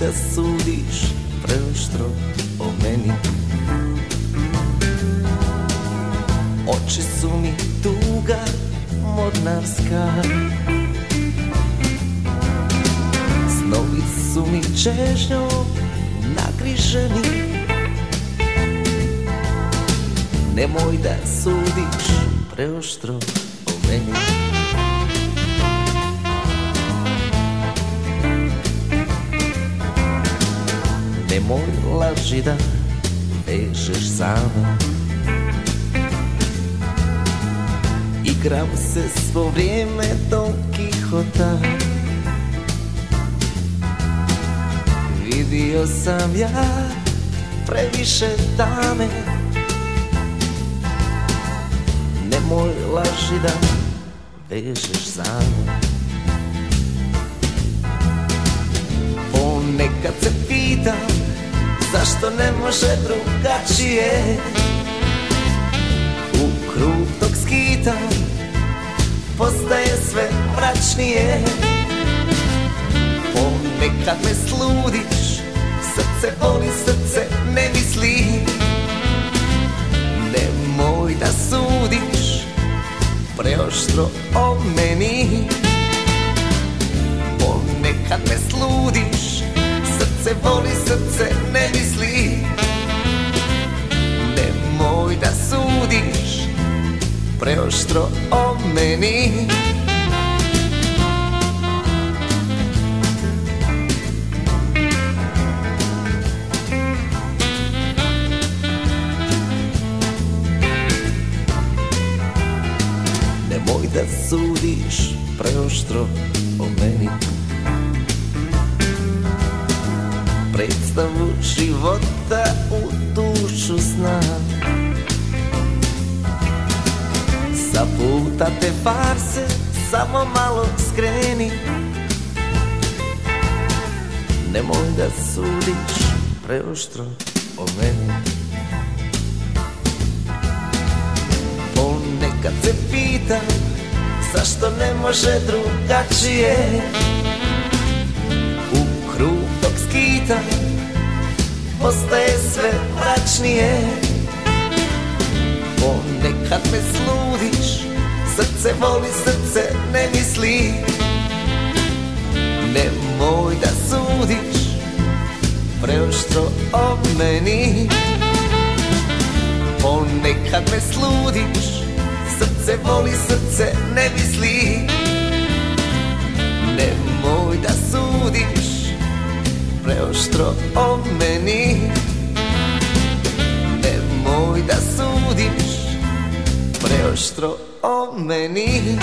da sudiš preoštro o meni. Oči su mi tuga mornarska. Snovi su mi čežnjom nagriženi. Nemoj da sudiš preoštro o meni Nemoj laži da vežeš sama Igram se svo vrijeme Don Kihota Vidio sam ja previše dame. Nemoj laži da vežeš za Ponekad se pitam zašto ne može drugačije? U krug dok skitam postaje sve mračnije. Ponekad me sludiš, srce boli, srce ne misli. Nemoj da sudiš, preoštro o meni misli Nemoj da sudiš, preoštro o meni. Nemoj da sudiš preoštro o meni Predstavu života u dušu sna Sa puta te farse samo malo skreni. Nemoj da sudiš preoštro o meni. Ponekad se pitam zašto ne može drugačije skitam postaje sve mračnije. Ponekad me sludiš, srce voli, srce ne misli. Nemoj da sudiš, preoštro o meni. Ponekad me sludiš, srce voli, srce ne misli. Nemoj da sudiš, preoštro o meni. Nemoj da sudiš, preoštro o meni